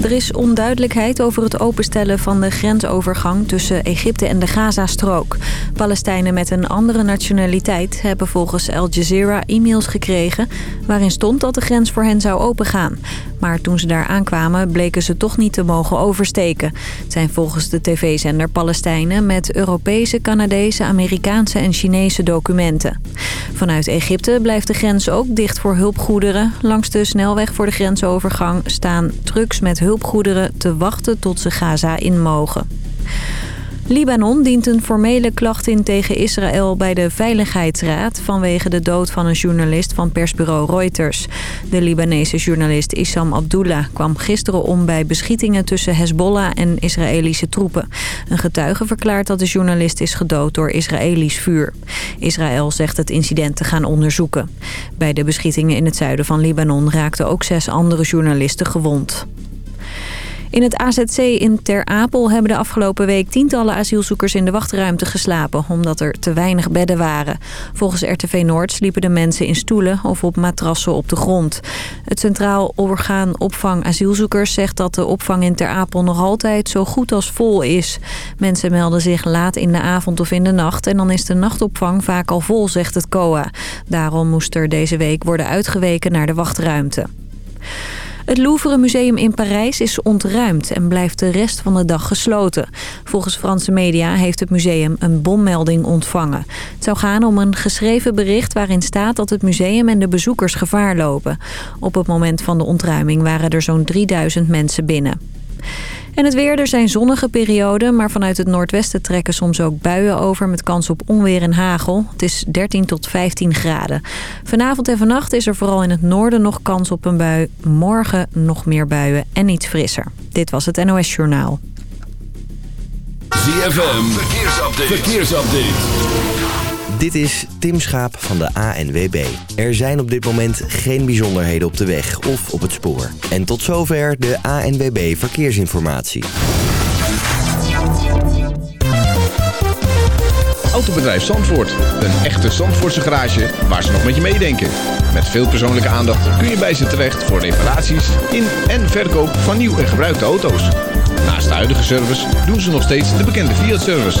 Er is onduidelijkheid over het openstellen van de grensovergang tussen Egypte en de Gazastrook. Palestijnen met een andere nationaliteit hebben volgens Al Jazeera e-mails gekregen... waarin stond dat de grens voor hen zou opengaan. Maar toen ze daar aankwamen bleken ze toch niet te mogen oversteken. Het zijn volgens de tv-zender Palestijnen met Europese, Canadese, Amerikaanse en Chinese documenten. Vanuit Egypte blijft de grens ook dicht voor hulpgoederen. Langs de snelweg voor de grensovergang staan trucks met hulpgoederen te wachten tot ze Gaza in mogen. Libanon dient een formele klacht in tegen Israël bij de Veiligheidsraad... vanwege de dood van een journalist van persbureau Reuters. De Libanese journalist Issam Abdullah kwam gisteren om bij beschietingen... tussen Hezbollah en Israëlische troepen. Een getuige verklaart dat de journalist is gedood door Israëlisch vuur. Israël zegt het incident te gaan onderzoeken. Bij de beschietingen in het zuiden van Libanon raakten ook zes andere journalisten gewond. In het AZC in Ter Apel hebben de afgelopen week tientallen asielzoekers in de wachtruimte geslapen, omdat er te weinig bedden waren. Volgens RTV Noord sliepen de mensen in stoelen of op matrassen op de grond. Het Centraal Orgaan Opvang Asielzoekers zegt dat de opvang in Ter Apel nog altijd zo goed als vol is. Mensen melden zich laat in de avond of in de nacht en dan is de nachtopvang vaak al vol, zegt het COA. Daarom moest er deze week worden uitgeweken naar de wachtruimte. Het Louvre Museum in Parijs is ontruimd en blijft de rest van de dag gesloten. Volgens Franse media heeft het museum een bommelding ontvangen. Het zou gaan om een geschreven bericht waarin staat dat het museum en de bezoekers gevaar lopen. Op het moment van de ontruiming waren er zo'n 3000 mensen binnen. En het weer, er zijn zonnige perioden, maar vanuit het noordwesten trekken soms ook buien over met kans op onweer en hagel. Het is 13 tot 15 graden. Vanavond en vannacht is er vooral in het noorden nog kans op een bui. Morgen nog meer buien en iets frisser. Dit was het NOS Journaal. ZFM, verkeersupdate. verkeersupdate. Dit is Tim Schaap van de ANWB. Er zijn op dit moment geen bijzonderheden op de weg of op het spoor. En tot zover de ANWB Verkeersinformatie. Autobedrijf Zandvoort. Een echte Zandvoortse garage waar ze nog met je meedenken. Met veel persoonlijke aandacht kun je bij ze terecht voor reparaties in en verkoop van nieuw en gebruikte auto's. Naast de huidige service doen ze nog steeds de bekende Fiat-service.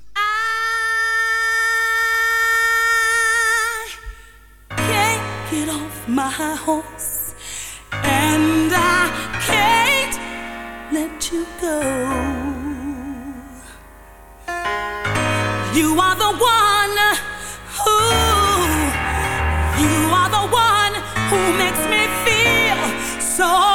And I can't let you go. You are the one who, you are the one who makes me feel so.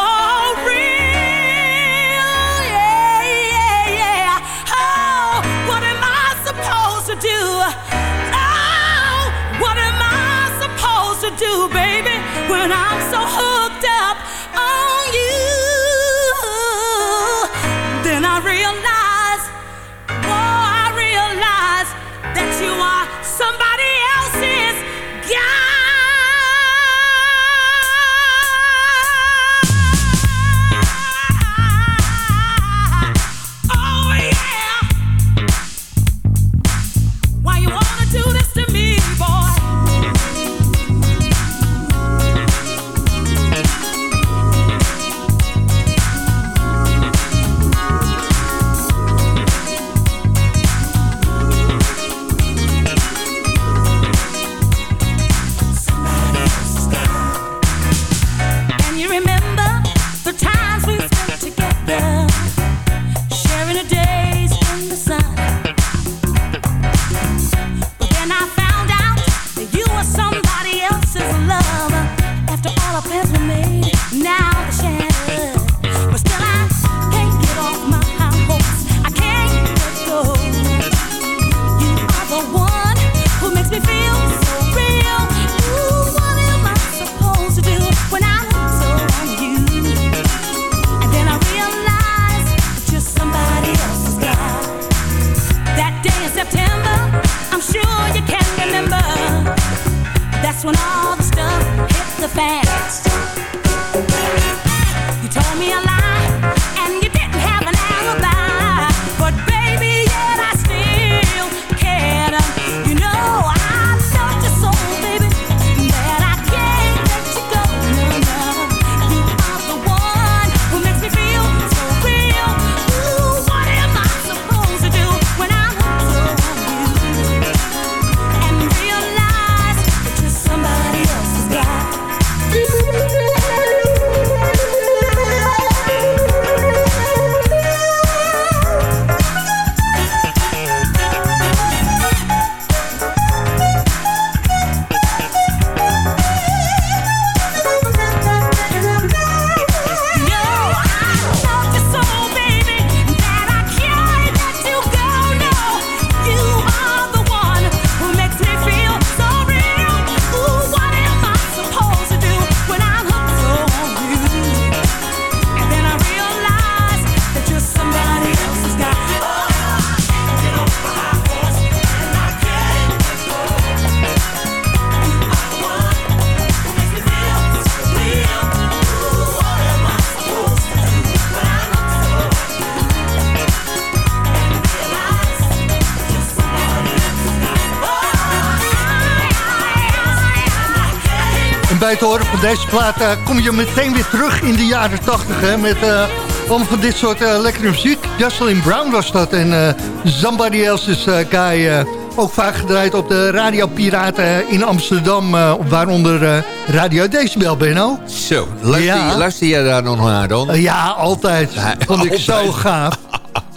Bij het horen van deze plaat uh, kom je meteen weer terug in de jaren 80. met uh, allemaal van dit soort uh, lekkere muziek. Jocelyn Brown was dat en Somebody Else's Guy. ook vaak gedraaid op de radiopiraten in Amsterdam. waaronder Radio Decibel, Benno. Zo, luister, ja. luister je daar nog naar dan? ja, altijd. Vond ik zo gaaf.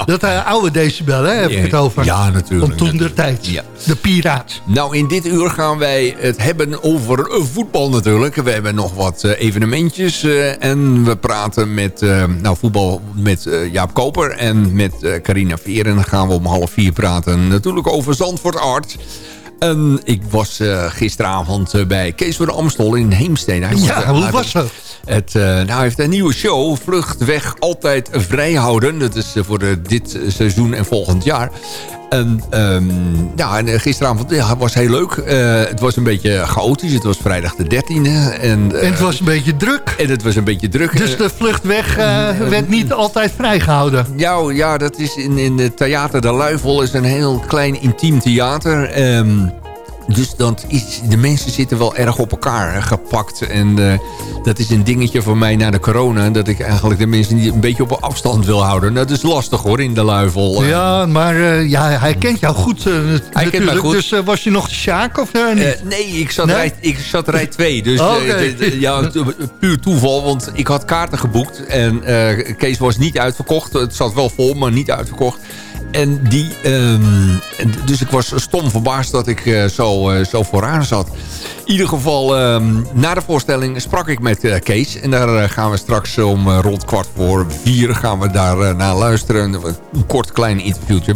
Dat uh, oude decibel, hè, heb ik het over. Ja, natuurlijk. Om toen der tijd. Ja. De piraat. Nou, in dit uur gaan wij het hebben over eh, voetbal natuurlijk. We hebben nog wat uh, evenementjes. Uh, en we praten met nou, voetbal met Jaap Koper en met Carina Veer. En dan gaan we om half vier praten natuurlijk over Zandvoort Art. En ik was gisteravond bij Kees van de Amstel in Heemstede. ja, hoe was dat? Het, uh, nou, hij heeft een nieuwe show, Vluchtweg Altijd Vrijhouden. Dat is uh, voor de, dit seizoen en volgend jaar. En, um, ja, en eh, gisteravond ja, was heel leuk. Uh, het was een beetje chaotisch. Het was vrijdag de 13e. En, en het was een beetje druk. En het was een beetje druk. Dus de vluchtweg werd niet altijd vrijgehouden. Ja, ja dat is in, in het Theater de Luifel is een heel klein intiem theater. Um, dus dat is, de mensen zitten wel erg op elkaar gepakt. En uh, dat is een dingetje voor mij na de corona. Dat ik eigenlijk de mensen die een beetje op afstand wil houden. Dat is lastig hoor, in de luifel. Ja, maar uh, ja, hij kent jou goed uh, hij natuurlijk. Kent mij goed. Dus was je nog de Sjaak of niet? nee, ik zat, nee? Rij, ik zat rij 2. Dus oh, okay. ja, puur toeval. Want ik had kaarten geboekt. En Kees was niet uitverkocht. Het zat wel vol, maar niet uitverkocht. En die, um, dus ik was stom verbaasd dat ik uh, zo, uh, zo vooraan zat. In ieder geval, um, na de voorstelling sprak ik met uh, Kees. En daar gaan we straks om rond kwart voor vier gaan we daar naar luisteren. Een kort klein interviewtje.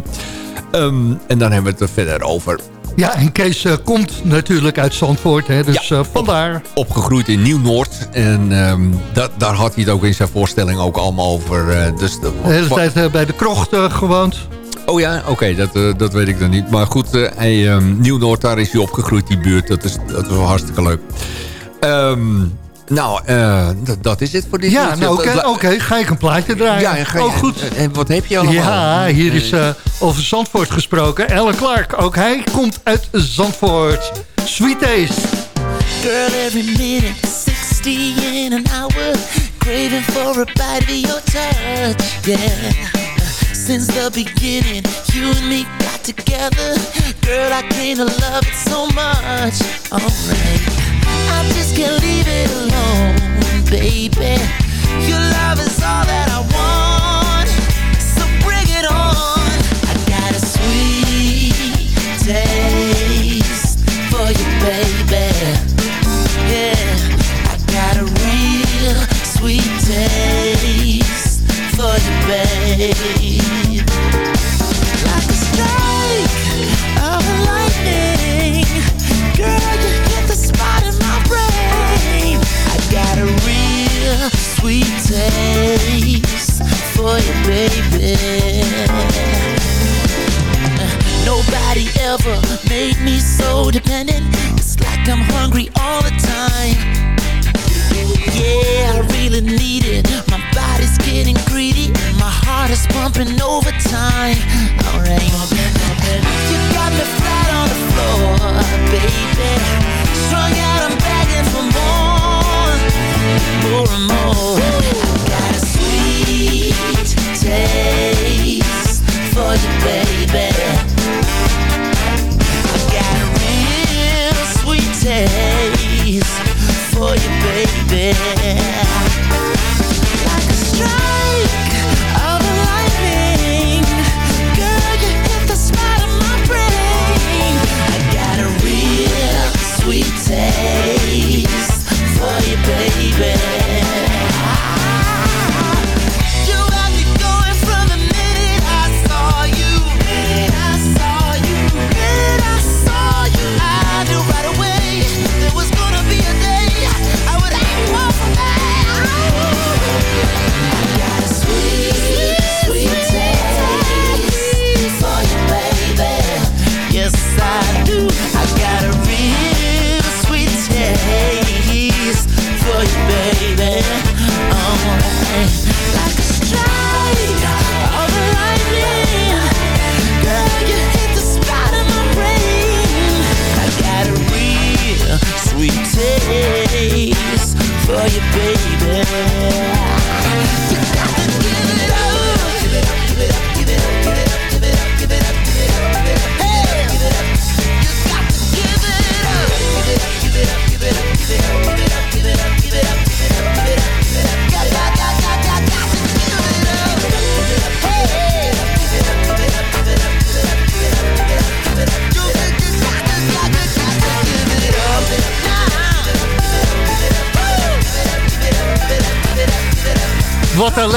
Um, en dan hebben we het er verder over. Ja, en Kees uh, komt natuurlijk uit Zandvoort, hè, dus ja, uh, vandaar. Op, opgegroeid in Nieuw-Noord. En um, dat, daar had hij het ook in zijn voorstelling ook allemaal over. Uh, dus de, de hele tijd bij de krocht gewoond. Oh ja, oké, okay, dat, uh, dat weet ik dan niet. Maar goed, uh, hij, um, Nieuw-Noord, daar is hij opgegroeid, die buurt. Dat is, dat is wel hartstikke leuk. Um, nou, uh, dat is het voor dit Ja, nou, oké, okay, okay, ga ik een plaatje draaien. Ja, ga je, oh, goed. En wat heb je allemaal? Ja, hier is over Zandvoort gesproken. Ellen Clark, ook hij komt uit Zandvoort. Sweet Taste. Girl, every minute, 60 in an hour. Craving for a bite of your touch, yeah. Since the beginning, you and me got together. Girl, I came to love it so much. Alright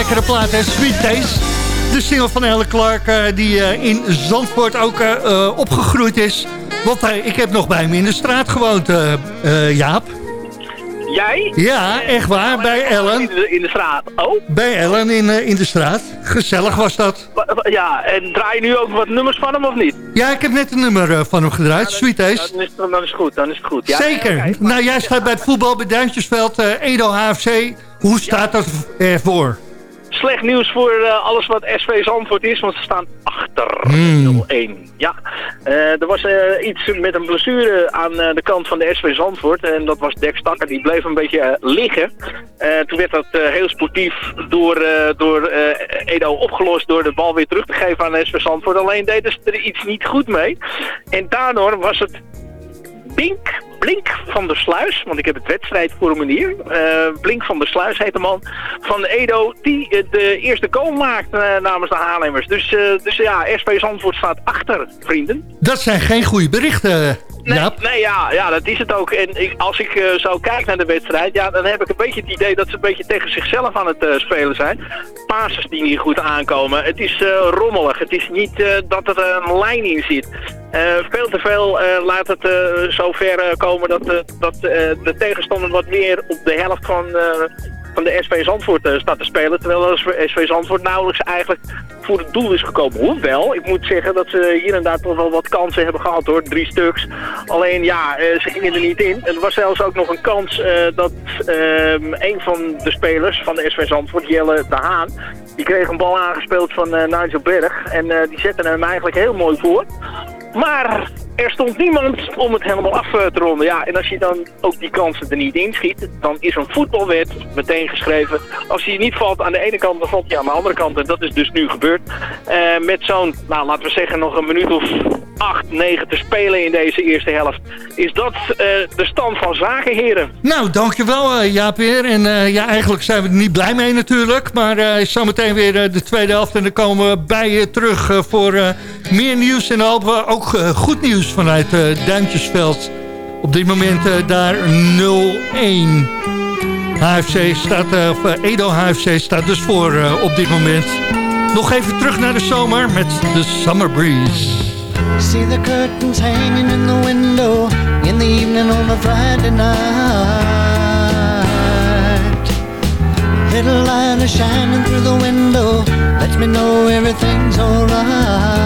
lekkere plaat, hè? Sweet Taste. De single van Elle Clark, uh, die uh, in Zandvoort ook uh, opgegroeid is. Want ik heb nog bij hem in de straat gewoond, Jaap. Jij? Ja, echt waar, bij Ellen. In de, in de straat, oh? Bij Ellen in, in de straat. Gezellig was dat. Ja, en draai je nu ook wat nummers van hem of niet? Ja, ik heb net een nummer van hem gedraaid, ja, Sweet Ace. Dan is, dan is het goed, dan is het goed. Ja, Zeker. nou, jij staat bij het voetbal bij Duintjesveld, Edo HFC. Hoe staat dat ervoor? Slecht nieuws voor uh, alles wat SV Zandvoort is, want ze staan achter mm. 0-1. Ja, uh, er was uh, iets met een blessure aan de kant van de SV Zandvoort. En dat was Dex Stakker, die bleef een beetje liggen. toen werd dat heel sportief door, door Edo opgelost door de bal weer terug te geven aan de SV Zandvoort. Alleen deden ze er iets niet goed mee. En daardoor was het Bink, Blink van der Sluis, want ik heb het wedstrijdformulier. Uh, Blink van der Sluis heet de man van Edo, die de eerste goal maakt uh, namens de Haarlemmers. Dus, dus ja, SP Zandvoort staat achter, vrienden. Dat zijn geen goede berichten, Nee, nee ja, ja, dat is het ook. En ik, als ik uh, zo kijk naar de wedstrijd, ja, dan heb ik een beetje het idee dat ze een beetje tegen zichzelf aan het uh, spelen zijn. Passes die niet goed aankomen. Het is uh, rommelig. Het is niet dat er een lijn in zit. veel te veel laat het zo ver komen dat, dat de tegenstander wat meer op de helft van van de SV Zandvoort uh, staat te spelen. Terwijl de SV Zandvoort nauwelijks eigenlijk voor het doel is gekomen. Hoewel, ik moet zeggen dat ze hier en daar toch wel wat kansen hebben gehad hoor. Drie stuks. Alleen ja, uh, ze gingen er niet in. Er was zelfs ook nog een kans uh, dat ehm, een van de spelers van de SV Zandvoort, Jelle de Haan, die kreeg een bal aangespeeld van Nigel Berg. En die zette hem eigenlijk heel mooi voor. Maar er stond niemand om het helemaal af eh, te ronden. Ja, en als je dan ook die kansen er niet inschiet, dan is een voetbalwet meteen geschreven. Als hij niet valt aan de ene kant, dan valt hij aan de andere kant. En dat is dus nu gebeurd. Uh, met zo'n, nou laten we zeggen, nog een minuut of 8, 9 te spelen in deze eerste helft. Is dat uh, de stand van zaken, heren? Nou, dankjewel uh, Jaap weer. En ja, eigenlijk zijn we er niet blij mee natuurlijk. Maar zometeen weer de tweede helft. En dan komen we bij je terug voor meer nieuws. En dan hopen we ook goed nieuws vanuit uh, Duintjesveld. Op dit moment uh, daar 0-1. HFC staat, uh, of Edo HFC staat dus voor op dit moment. Nog even terug naar de zomer met de Summer Breeze. See the curtains hanging in the window In the evening on a Friday night Little light is shining through the window Lets me know everything's alright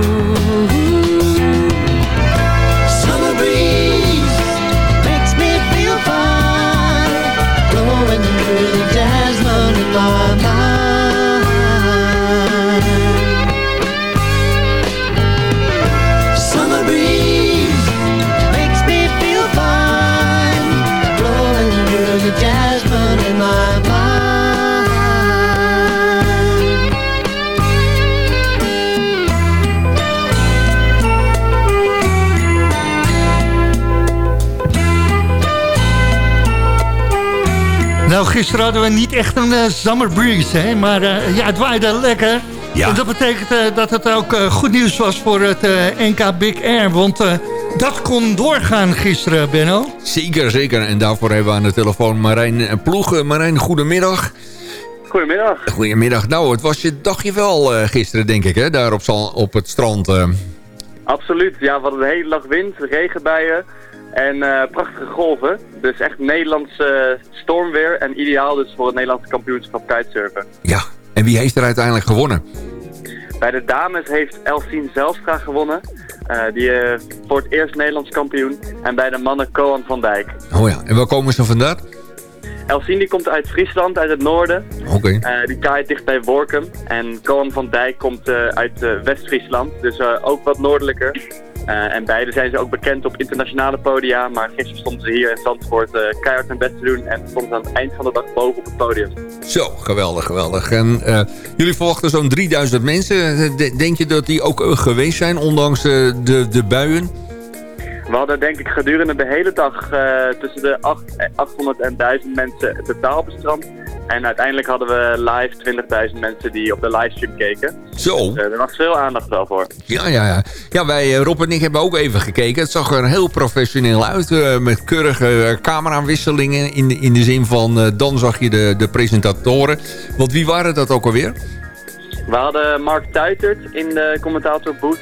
Gisteren hadden we niet echt een uh, summer breeze, hè? maar uh, ja, het waaide lekker. Ja. En dat betekent uh, dat het ook goed nieuws was voor het NK Big Air, want dat kon doorgaan gisteren, Benno. Zeker, zeker. En daarvoor hebben we aan de telefoon Marijn Ploeg. Marijn, goedemiddag. Goedemiddag. Goedemiddag. Nou, het was je dagje wel gisteren, denk ik, hè? daar op, op het strand. Absoluut. Ja, we hadden de hele dag wind, regenbuien. En uh, prachtige golven. Dus echt Nederlands stormweer. En ideaal dus voor het Nederlandse kampioenschap kitesurfen. Ja, en wie heeft er uiteindelijk gewonnen? Bij de dames heeft Elsien Zelstra gewonnen. Uh, die voor het eerst Nederlands kampioen. En bij de mannen Koan van Dijk. Oh ja, en waar komen ze vandaan? Elsien die komt uit Friesland, uit het noorden. Oké. Okay. die kaait dicht bij Workum. En Koan van Dijk komt uit West-Friesland. Dus ook wat noordelijker. Uh, en beide zijn ze ook bekend op internationale podia. Maar gisteren stonden ze hier in Zandvoort uh, keihard hun best te doen. En stonden ze aan het eind van de dag boven op het podium. Zo, geweldig, geweldig. En uh, jullie verwachten zo'n 3000 mensen. Denk je dat die ook geweest zijn, ondanks de, de buien? We hadden denk ik gedurende de hele dag tussen de 8, 800 en 1000 mensen totaal op het strand. En uiteindelijk hadden we live 20.000 mensen die op de livestream keken. Zo. Dus, uh, er was veel aandacht wel voor. Ja, ja, ja. Ja, wij, uh, Rob en ik hebben ook even gekeken. Het zag er heel professioneel uit. Uh, met keurige camerawisselingen. In de, in de zin van, dan zag je de, de presentatoren. Want wie waren dat ook alweer? We hadden Mark Tuitert in de commentatorboot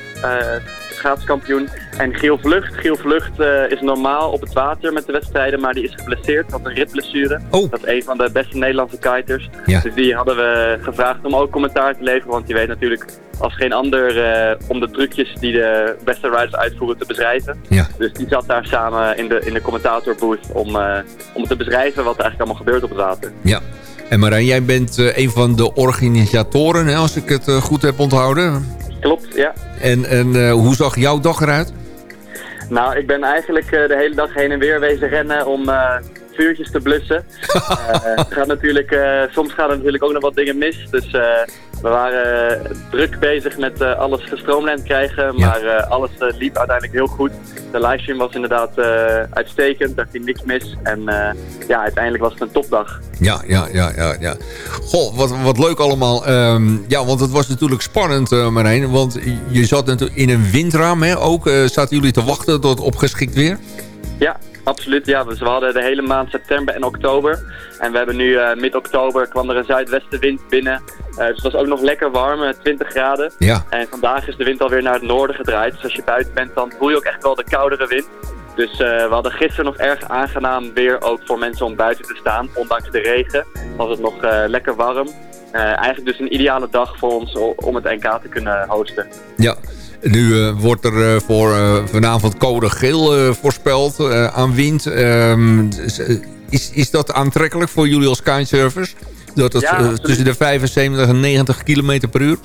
schaatskampioen. En Giel Vlucht. Giel Vlucht uh, is normaal op het water met de wedstrijden, maar die is geblesseerd. Had een ribblessure. Oh. Dat is een van de beste Nederlandse kiters. Ja. Dus die hadden we gevraagd om ook commentaar te leveren, want die weet natuurlijk als geen ander uh, om de trucjes die de beste riders uitvoeren te beschrijven. Ja. Dus die zat daar samen in de, in de commentatorbooth om, uh, om te beschrijven wat er eigenlijk allemaal gebeurt op het water. Ja. En Marijn, jij bent een van de organisatoren, hè, als ik het goed heb onthouden. Klopt, ja. En, en uh, hoe zag jouw dag eruit? Nou, ik ben eigenlijk uh, de hele dag heen en weer wezen rennen om uh, vuurtjes te blussen. gaat natuurlijk, soms gaan er natuurlijk ook nog wat dingen mis. Dus we waren druk bezig met alles gestroomlijnd krijgen. Maar ja. alles liep uiteindelijk heel goed. De livestream was inderdaad uitstekend. Daar ging niks mis. En ja, uiteindelijk was het een topdag. Ja, ja, ja, ja. ja. Goh, wat, wat leuk allemaal. Um, ja, want het was natuurlijk spannend, uh, Marijn. Want je zat natuurlijk in een windraam, hè? Ook zaten jullie te wachten tot opgeschikt weer? Ja, absoluut. Ja, we hadden de hele maand september en oktober. En we hebben nu uh, mid-oktober kwam er een zuidwestenwind binnen. Uh, dus het was ook nog lekker warm, 20 graden. Ja. En vandaag is de wind alweer naar het noorden gedraaid. Dus als je buiten bent, dan voel je ook echt wel de koudere wind. Dus we hadden gisteren nog erg aangenaam weer ook voor mensen om buiten te staan. Ondanks de regen was het nog lekker warm. Eigenlijk dus een ideale dag voor ons om het NK te kunnen hosten. Ja, nu wordt er voor vanavond code geel voorspeld aan wind. Um, is, is dat aantrekkelijk voor jullie als kitesurfers? Dat het ja, tussen de 75 en 90 km per uur?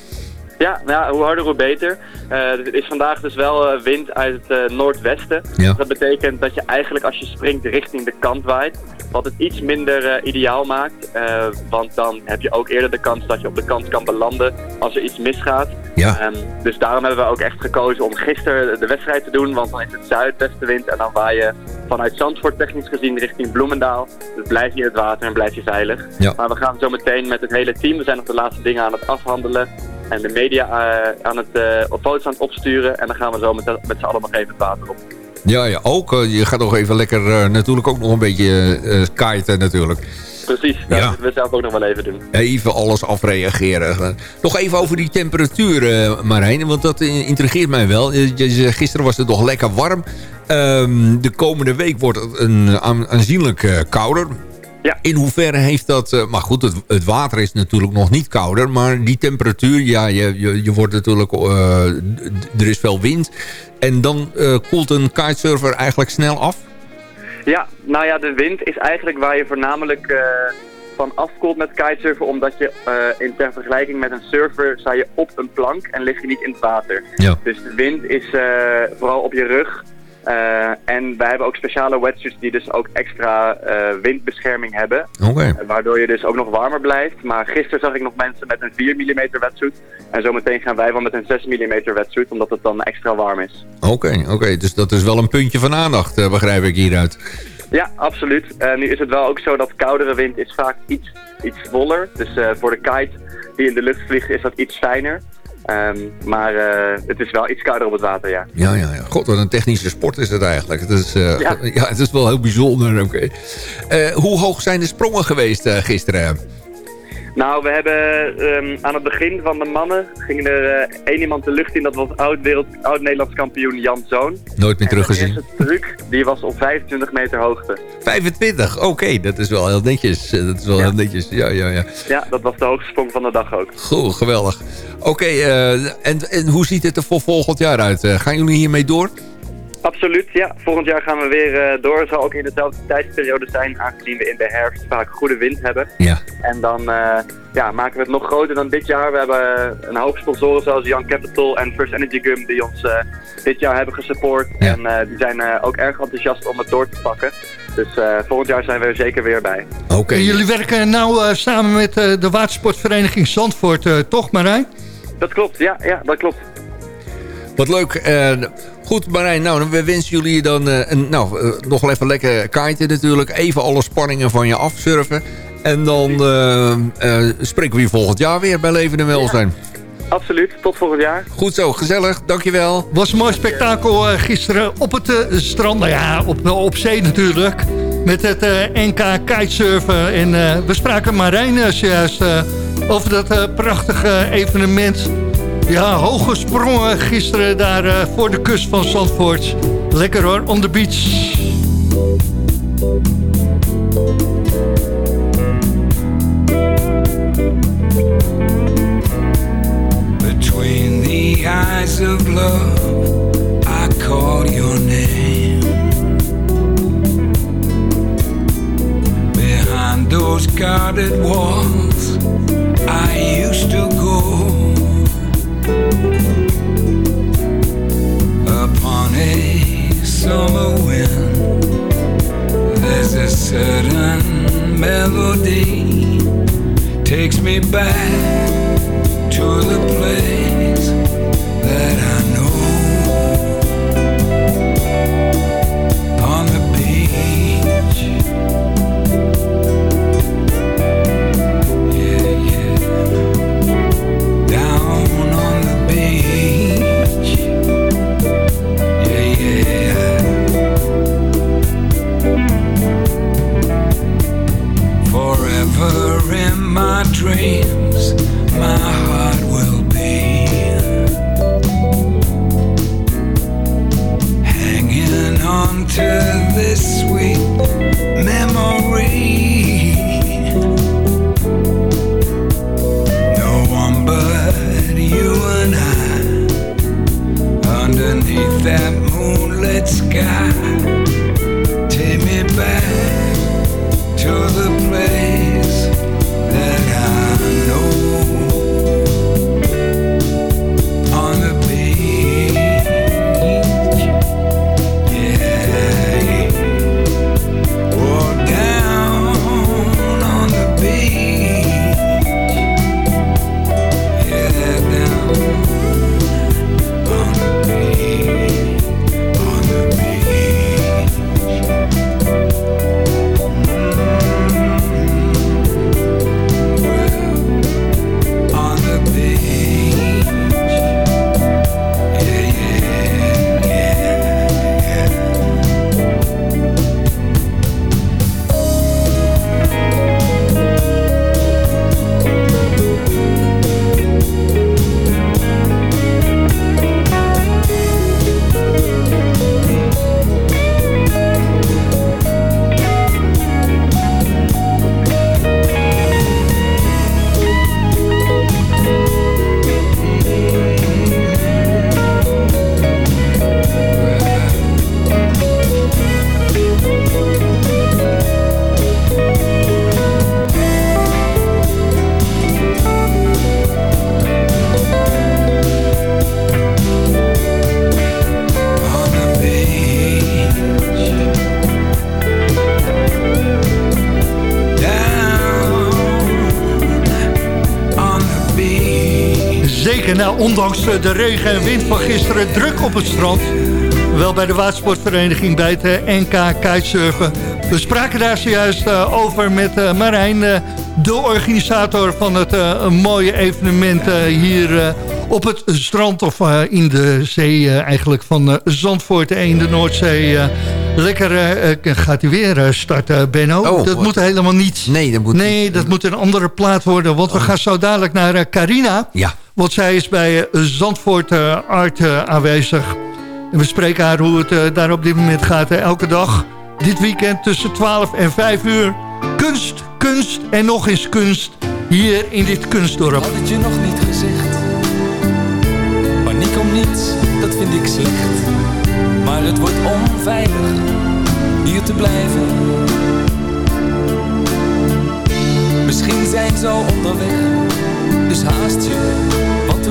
Ja, nou, hoe harder hoe beter. Uh, er is vandaag dus wel uh, wind uit het uh, noordwesten. Ja. Dat betekent dat je eigenlijk als je springt richting de kant waait. Wat het iets minder ideaal maakt. want dan heb je ook eerder de kans dat je op de kant kan belanden als er iets misgaat. Ja. Um, dus daarom hebben we ook echt gekozen om gisteren de wedstrijd te doen. Want dan is het zuidwestenwind en dan waai je vanuit Zandvoort technisch gezien richting Bloemendaal. Dus blijf je in het water en blijf je veilig. Ja. Maar we gaan zo meteen met het hele team. We zijn nog de laatste dingen aan het afhandelen en de media uh, aan het, op foto's aan het opsturen. En dan gaan we zo met, met z'n allen nog even het water op. Ja, ja ook. Uh, je gaat nog even lekker natuurlijk ook nog een beetje kiten natuurlijk. Precies, dat ja. we zelf ook nog wel even doen. Even alles afreageren. Nog even over die temperatuur, Marijn, want dat intrigeert mij wel. Gisteren was het nog lekker warm. Um, de komende week wordt het een aanzienlijk kouder. Ja. In hoeverre heeft dat... Uh, maar goed, het, het, water is natuurlijk nog niet kouder. Maar die temperatuur, ja, je, je, je wordt natuurlijk... Uh, er is veel wind. En dan uh, koelt een kitesurfer eigenlijk snel af? Ja, nou ja, de wind is eigenlijk waar je voornamelijk van afkoelt met kitesurfen. Omdat je in ter vergelijking met een surfer sta je op een plank en lig je niet in het water. Ja. Dus de wind is vooral op je rug Uh, en wij hebben ook speciale wetsuits die dus ook extra uh, windbescherming hebben. Okay. Uh, waardoor je dus ook nog warmer blijft. Maar gisteren zag ik nog mensen met een 4 mm wetsuit. En zometeen gaan wij wel met een 6 mm wetsuit, omdat het dan extra warm is. Oké, okay, oké. Okay. Dus dat is wel een puntje van aandacht, begrijp ik hieruit. Ja, absoluut. nu is het wel ook zo dat koudere wind is vaak iets, iets voller. Dus voor de kite die in de lucht vliegt is dat iets fijner. Um, maar uh, het is wel iets kouder op het water, ja. Ja, ja, ja. God, wat een technische sport is het eigenlijk. Het is, uh, ja. ja. het is wel heel bijzonder. Oké. Okay. Uh, hoe hoog zijn de sprongen geweest gisteren? Nou, we hebben um, aan het begin van de mannen ging er uh, één iemand de lucht in. Dat was oud-Nederlands oud kampioen Jan Zoon. Nooit meer teruggezien. De truc, die was op 25 meter hoogte. 25? Oké, okay, dat is wel heel netjes. Dat is wel ja. heel netjes, ja, ja, ja. Ja, dat was de hoogste sprong van de dag ook. Goed, geweldig. Oké, okay, uh, en, en hoe ziet het er voor volgend jaar uit? Uh, gaan jullie hiermee door? Absoluut, ja. Volgend jaar gaan we weer uh, door. Het zal ook in dezelfde tijdsperiode zijn, aangezien we in de herfst vaak goede wind hebben. Ja. En dan uh, ja, maken we het nog groter dan dit jaar. We hebben een hoop sponsoren zoals Young Capital en First Energy Gum die ons uh, dit jaar hebben gesupport. Ja. En die zijn ook erg enthousiast om het door te pakken. Dus volgend jaar zijn we er zeker weer bij. Oké. Okay. Jullie werken nou samen met de watersportvereniging Zandvoort, toch Marijn? Dat klopt, ja, ja dat klopt. Wat leuk. Uh, goed Marijn, nou, we wensen jullie dan uh, een, nou, uh, nog wel even lekker kiten natuurlijk. Even alle spanningen van je afsurfen. En dan spreken we je volgend jaar weer bij Leven en Welzijn. Ja, absoluut, tot volgend jaar. Goed zo, gezellig, dankjewel. Was een mooi spektakel gisteren op het strand. Nou ja, op, op zee natuurlijk. Met het NK kitesurfen. En we spraken Marijn zojuist over dat prachtige evenement... Ja, hoge sprongen gisteren daar uh, voor de kust van Zandvoort. Lekker hoor, on the beach. Between the eyes of love, I call your name. Behind those guarded walls, I used to go. Summer wind, there's a certain melody takes me back to the place ondanks de regen en wind van gisteren druk op het strand. Wel bij de watersportvereniging bij het NK Kitesurfen. We spraken daar zojuist over met Marijn, de organisator van het mooie evenement hier op het strand of in de zee eigenlijk van Zandvoort in de Noordzee. Lekker gaat hij weer starten, Benno. Oh, dat moet helemaal niet. Nee, dat moet, nee, dat moet een andere plaat worden. Want we oh. gaan zo dadelijk naar Carina. Ja. Want zij is bij Zandvoort Art aanwezig. En we spreken haar hoe het daar op dit moment gaat. elke dag, dit weekend tussen 12 en 5 uur. Kunst, kunst en nog eens kunst. Hier in dit kunstdorp. Had het je nog niet gezegd. Paniek om niets, dat vind ik slecht. Maar het wordt onveilig hier te blijven. Misschien zijn ze al onderweg. Dus haast je,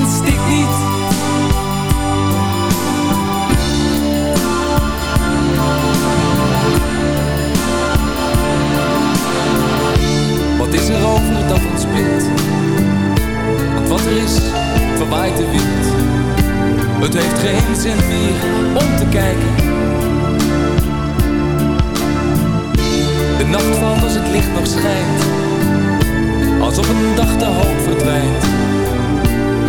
en stik niet. Wat is er over dat ons bindt? Want wat er is, verwaait de wind. Het heeft geen zin meer om te kijken. De nacht valt als het licht nog schijnt. Als op een dag de hoop verdwijnt.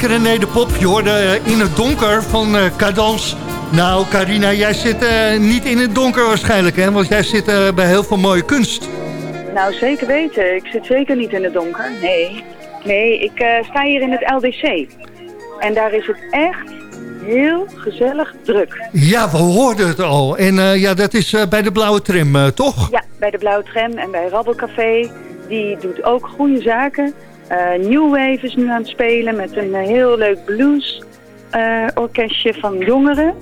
Lekkere nederpop, je hoorde eh, in het donker van uh, Cadans nou, Carina, jij zit uh, niet in het donker waarschijnlijk, hè? Want jij zit uh, bij heel veel mooie kunst. Nou, zeker weten. Ik zit zeker niet in het donker. Nee. Nee, ik uh, sta hier in het LDC. En daar is het echt heel gezellig druk. Ja, we hoorden het al. En ja, dat is bij de Blauwe Tram, toch? Ja, bij de Blauwe Tram en bij Rabbelcafé. Die doet ook goede zaken. New Wave is nu aan het spelen met een heel leuk blues uh, orkestje van jongeren.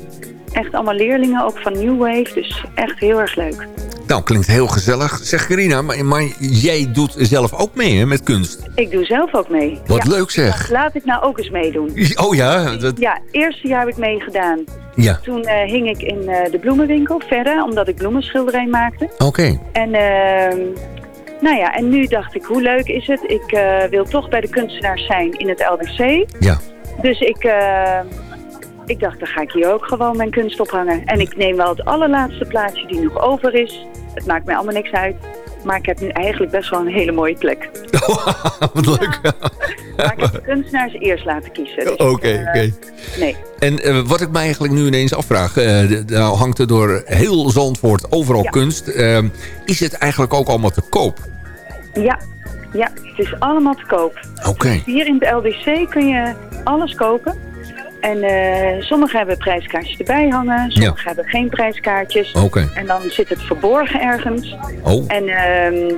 Echt allemaal leerlingen, ook van New Wave. Dus echt heel erg leuk. Nou, klinkt heel gezellig. Zeg Carina, maar, maar jij doet zelf ook mee hè, met kunst? Ik doe zelf ook mee. Wat leuk zeg. Laat ik nou ook eens meedoen. Oh ja? Dat... Ja, eerste jaar heb ik meegedaan. Ja. Toen uh, hing ik in uh, de bloemenwinkel verder, omdat ik bloemenschilderij maakte. Oké. En... Uh, nou ja, en nu dacht ik, hoe leuk is het? Ik uh, wil toch bij de kunstenaars zijn in het LDC. Ja. Dus ik, uh, ik dacht, dan ga ik hier ook gewoon mijn kunst ophangen. En ik neem wel het allerlaatste plaatje die nog over is. Het maakt mij allemaal niks uit. Maar ik heb nu eigenlijk best wel een hele mooie plek. Wat leuk. maar ik heb de kunstenaars eerst laten kiezen. Dus oké, uh, oké. Nee. En uh, wat ik mij eigenlijk nu ineens afvraag... Uh, nou hangt er door heel Zandvoort overal ja. kunst. Ehm, is het eigenlijk ook allemaal te koop? Ja, ja, het is allemaal te koop. Oké. Dus hier in de LDC kun je alles kopen. En uh, sommigen hebben prijskaartjes erbij hangen. Sommigen ja. hebben geen prijskaartjes. Oké. En dan zit het verborgen ergens. Oh. En uh,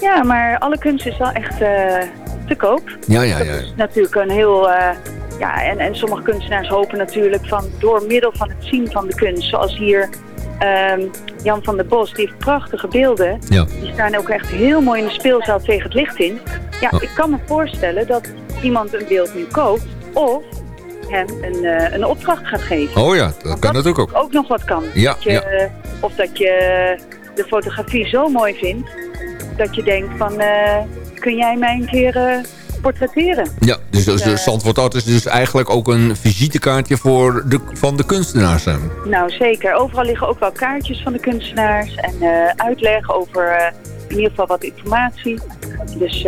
ja, maar alle kunst is wel echt uh, te koop. Ja, ja, ja. Dat is natuurlijk een heel... Uh, ja, en, en sommige kunstenaars hopen natuurlijk van door middel van het zien van de kunst. Zoals hier um, Jan van der Bos, die heeft prachtige beelden. Ja. Die staan ook echt heel mooi in de speelzaal tegen het licht in. Ja, oh. ik kan me voorstellen dat iemand een beeld nu koopt of hem een, uh, een opdracht gaat geven. Oh ja, dat Want kan dat natuurlijk ook. ook nog wat kan. Ja, dat je, ja. Of dat je de fotografie zo mooi vindt dat je denkt van, uh, kun jij mij een keer uh, portretteren? Ja, dus, dus de Zandvoort Art is dus eigenlijk ook een visitekaartje voor de, van de kunstenaars. Nou zeker, overal liggen ook wel kaartjes van de kunstenaars en uitleg over in ieder geval wat informatie. Dus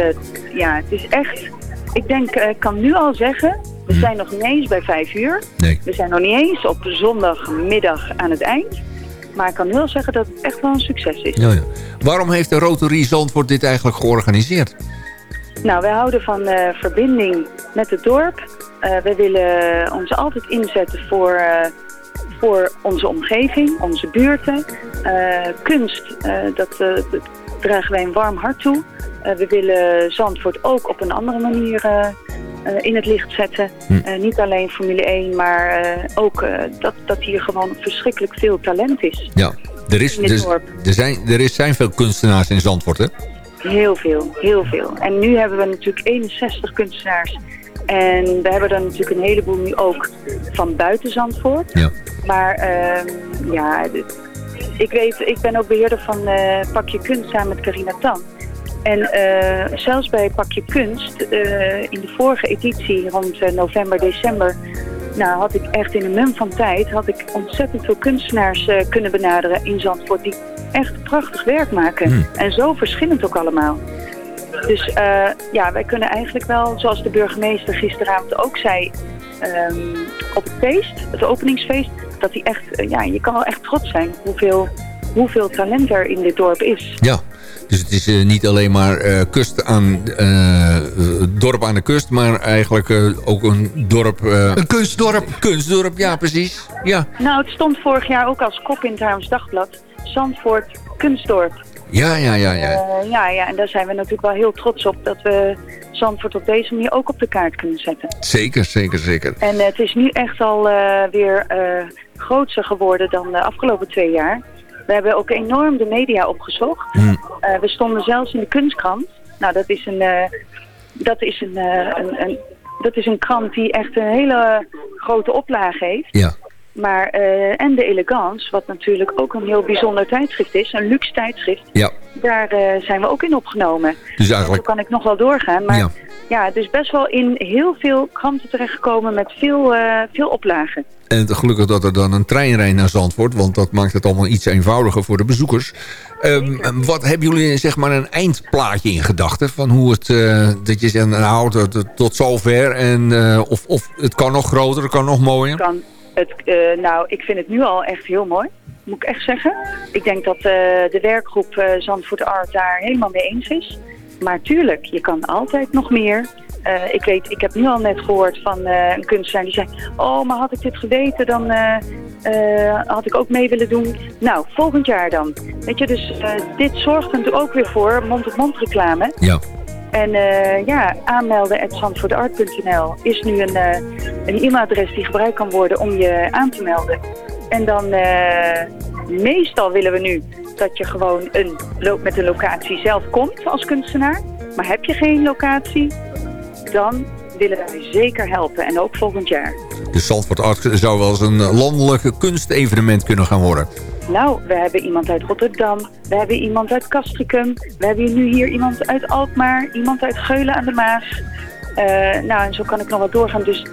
ja, het is echt... Ik denk, ik kan nu al zeggen, we zijn nog niet eens bij vijf uur. Nee. We zijn nog niet eens op zondagmiddag aan het eind. Maar ik kan al zeggen dat het echt wel een succes is. Ja, ja. Waarom heeft de Rotary Zandvoort dit eigenlijk georganiseerd? Nou, wij houden van verbinding met het dorp. we willen ons altijd inzetten voor voor onze omgeving, onze buurten. Kunst, dat, dat, dragen wij een warm hart toe. we willen Zandvoort ook op een andere manier in het licht zetten. Hm. niet alleen Formule 1, maar ook dat, dat hier gewoon verschrikkelijk veel talent is. Ja, er, is, er, er, zijn, er is, zijn veel kunstenaars in Zandvoort, hè? Heel veel, heel veel. En nu hebben we natuurlijk 61 kunstenaars en we hebben dan natuurlijk een heleboel nu ook van buiten Zandvoort. Ja. Maar uh, ja, ik weet, ik ben ook beheerder van uh, Pakje Kunst samen met Carina Tan. En uh, zelfs bij Pakje Kunst, uh, in de vorige editie rond november, december... Nou, had ik echt in een mum van tijd had ik ontzettend veel kunstenaars kunnen benaderen in Zandvoort... die echt prachtig werk maken. Hmm. En zo verschillend ook allemaal. Dus ja, wij kunnen eigenlijk wel, zoals de burgemeester gisteravond ook zei... Um, op het feest, het openingsfeest, dat hij echt, ja, je kan wel echt trots zijn hoeveel, hoeveel talent er in dit dorp is. Ja, dus het is uh, niet alleen maar uh, kust aan, dorp aan de kust, maar eigenlijk ook een dorp... een kunstdorp. Kunstdorp, ja, precies. Ja. Nou, het stond vorig jaar ook als kop in het Haarlems Dagblad. Zandvoort, kunstdorp. Ja, ja, ja. Ja. Uh, ja, ja, en daar zijn we natuurlijk wel heel trots op dat we Zandvoort op deze manier ook op de kaart kunnen zetten. Zeker, zeker, zeker. En uh, het is nu echt al uh, weer groter geworden dan de afgelopen twee jaar. We hebben ook enorm de media opgezocht. Hmm. we stonden zelfs in de kunstkrant. Nou, dat is een, dat is een, een, een, dat is een krant die echt een hele grote oplage heeft. Ja. Maar, uh, en de Elegance, wat natuurlijk ook een heel bijzonder tijdschrift is, een luxe tijdschrift. Ja. Daar uh, zijn we ook in opgenomen. Dus eigenlijk... Zo kan ik nog wel doorgaan. Maar ja. ja, dus best wel in heel veel kranten terechtgekomen met veel, uh, veel oplagen. En gelukkig dat er dan een trein rijdt naar Zandvoort, want dat maakt het allemaal iets eenvoudiger voor de bezoekers. Um, wat hebben jullie zeg maar een eindplaatje in gedachten van hoe het, dat je zegt, nou, houdt tot zover en of, of het kan nog groter, het kan nog mooier? Kan het, uh, nou, ik vind het nu al echt heel mooi, moet ik echt zeggen. Ik denk dat uh, de werkgroep uh, Zandvoort Art daar helemaal mee eens is. Maar tuurlijk, je kan altijd nog meer. ik weet, ik heb nu al net gehoord van een kunstenaar die zei... Oh, maar had ik dit geweten, dan had ik ook mee willen doen. Nou, volgend jaar dan. Weet je, dus dit zorgt natuurlijk ook weer voor mond-op-mond -mond reclame. Ja. En uh, ja, aanmelden zandvoortart.nl is nu een, uh, een e-mailadres die gebruikt kan worden om je aan te melden. En dan uh, meestal willen we nu dat je gewoon een, met een locatie zelf komt als kunstenaar. Maar heb je geen locatie, dan willen wij zeker helpen. En ook volgend jaar. Dus Zandvoort Art zou wel eens een landelijke kunstevenement kunnen gaan worden. Nou, we hebben iemand uit Rotterdam, we hebben iemand uit Castricum, we hebben nu hier iemand uit Alkmaar, iemand uit Geulen aan de Maas. Uh, nou, en zo kan ik nog wat doorgaan. Dus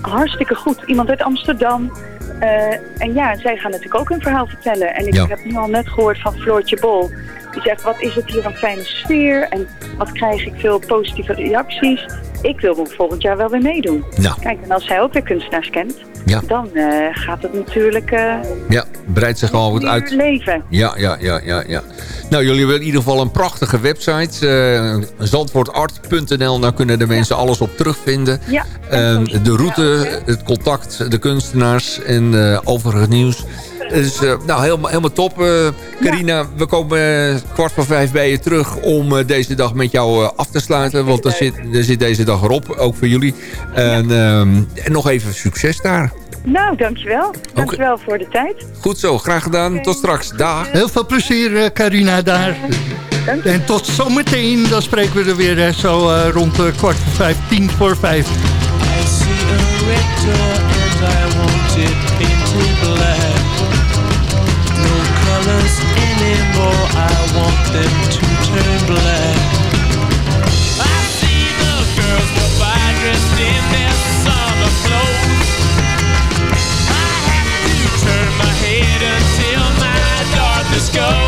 hartstikke goed. Iemand uit Amsterdam. Uh, en ja, zij gaan natuurlijk ook een verhaal vertellen. En ik ja. heb nu al net gehoord van Floortje Bol. Die zegt, wat is het hier een fijne sfeer? En wat krijg ik veel positieve reacties? Ik wil volgend jaar wel weer meedoen. Ja. Kijk, en als zij ook weer kunstenaars kent, ja. dan uh, gaat het natuurlijk... Uh, ja, breidt zich al goed uit. leven. Ja, ja, ja, ja, ja. Nou, jullie hebben in ieder geval een prachtige website. Uh, zandvoortart.nl, daar kunnen de mensen alles op terugvinden. Ja. de route, het contact, de kunstenaars en overig nieuws. Dus uh, nou, helemaal, helemaal top. Uh, Carina, ja. we komen uh, kwart voor vijf bij je terug om deze dag met jou af te sluiten. Want er zit, er zit deze dag erop, ook voor jullie. En, ja. um, en nog even succes daar. Nou, dankjewel. Dankjewel okay. voor de tijd. Goed zo, graag gedaan. Okay. Tot straks. Dag. Heel veel plezier, Carina, daar. Dank en tot zometeen. Dan spreken we er weer zo rond kwart voor vijf, tien voor vijf. I see a rector and I want it painted black. colors anymore. I want them to turn black. go.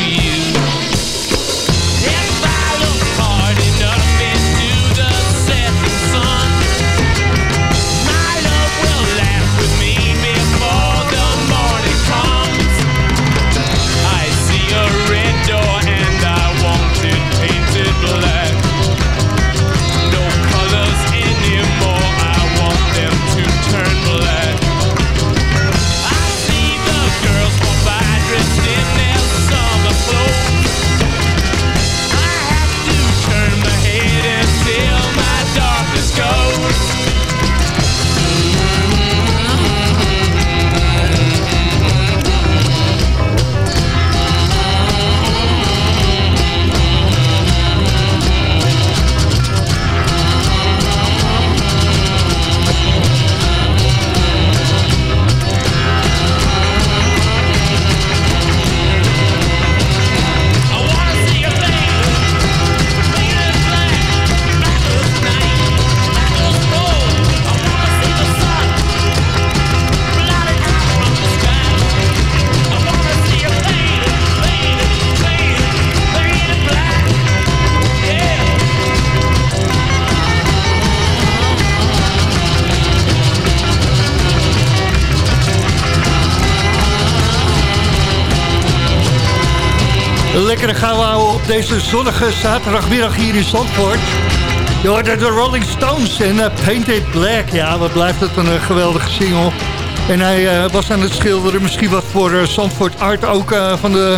deze zonnige zaterdagmiddag hier in Zandvoort. Je hoorde de Rolling Stones en uh, Painted Black. Ja, wat blijft het een uh, geweldige single. En hij uh, was aan het schilderen, misschien wat voor uh, Zandvoort Art ook van, de,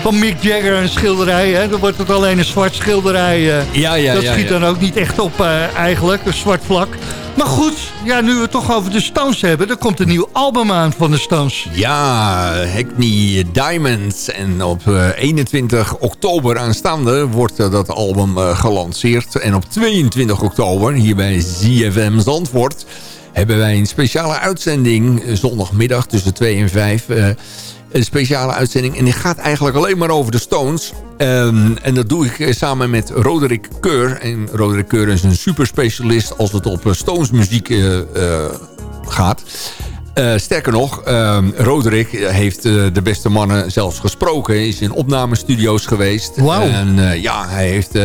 van Mick Jagger een schilderij. Hè? Dan wordt het alleen een zwart schilderij. ja, ja, dat ja, schiet ja. dan ook niet echt op eigenlijk, een zwart vlak. Maar goed, ja, nu we het toch over de Stones hebben... er komt een nieuw album aan van de Stones. Ja, Hackney Diamonds. En op uh, 21 oktober aanstaande wordt uh, dat album uh, gelanceerd. En op 22 oktober, hier bij ZFM Zandvoort... hebben wij een speciale uitzending, zondagmiddag tussen 2 en 5... een speciale uitzending. En die gaat eigenlijk alleen maar over de Stones. Um, en dat doe ik samen met Roderick Keur. En Roderick Keur is een superspecialist als het op Stones muziek uh, uh, gaat. Uh, sterker nog, Roderick heeft de beste mannen zelfs gesproken. Is in opnamestudio's geweest. Wow. En ja, hij heeft...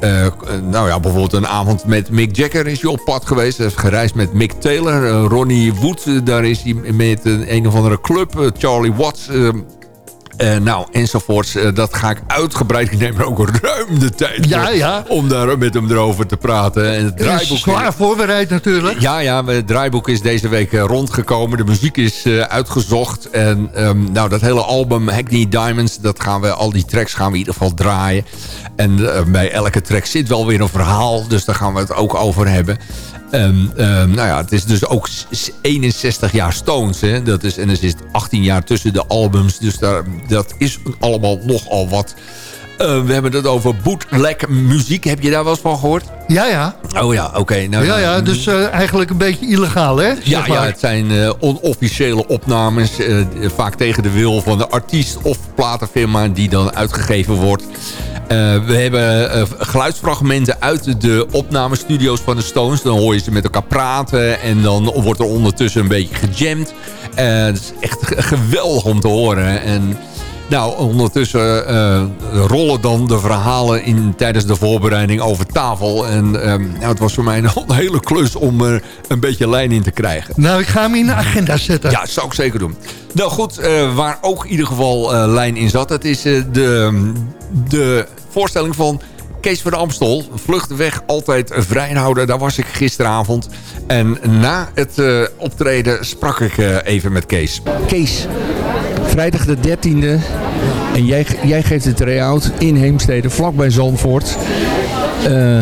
Uh, nou ja, bijvoorbeeld een avond met Mick Jagger is hij op pad geweest. Hij heeft gereisd met Mick Taylor. Uh, Ronnie Wood, daar is hij met een, een of andere club. Charlie Watts... Uh, nou, enzovoorts. Uh, dat ga ik uitgebreid. Ik neem er ook ruim de tijd ja, voor ja. om daar met hem erover te praten. En het draaiboek is zwaar voorbereid natuurlijk. Ja, ja. Het draaiboek is deze week uh, rondgekomen. De muziek is uitgezocht. En um, nou, dat hele album Hackney Diamonds, dat gaan we, al die tracks gaan we in ieder geval draaien. En bij elke track zit wel weer een verhaal. Dus daar gaan we het ook over hebben. Um, um, nou ja, het is dus ook 61 jaar Stones. Hè? Dat is, en er zit 18 jaar tussen de albums. Dus daar, dat is allemaal nogal wat. Uh, we hebben het over bootleg muziek. Heb je daar wel eens van gehoord? Ja, ja. Oh ja, oké. Okay. Nou, ja, ja, dus uh, eigenlijk een beetje illegaal, hè? Ja, ja het zijn uh, onofficiële opnames. vaak tegen de wil van de artiest of platenfirma die dan uitgegeven wordt. We hebben geluidsfragmenten uit de opnamestudio's van de Stones. Dan hoor je ze met elkaar praten en dan wordt er ondertussen een beetje gejamd. Het is echt geweldig om te horen. En nou, ondertussen rollen dan de verhalen in, tijdens de voorbereiding over tafel. En nou, het was voor mij een, hele klus om er een beetje lijn in te krijgen. Nou, ik ga hem in de agenda zetten. Ja, zou ik zeker doen. Nou goed, waar ook in ieder geval lijn in zat, dat is de, de voorstelling van Kees van de Amstel. Vlucht weg, altijd vrijhouden. Daar was ik gisteravond. En na het uh, optreden sprak ik uh, even met Kees. Kees, vrijdag de 13e. En jij, jij geeft het try-out in Heemstede, vlakbij Zandvoort. Uh,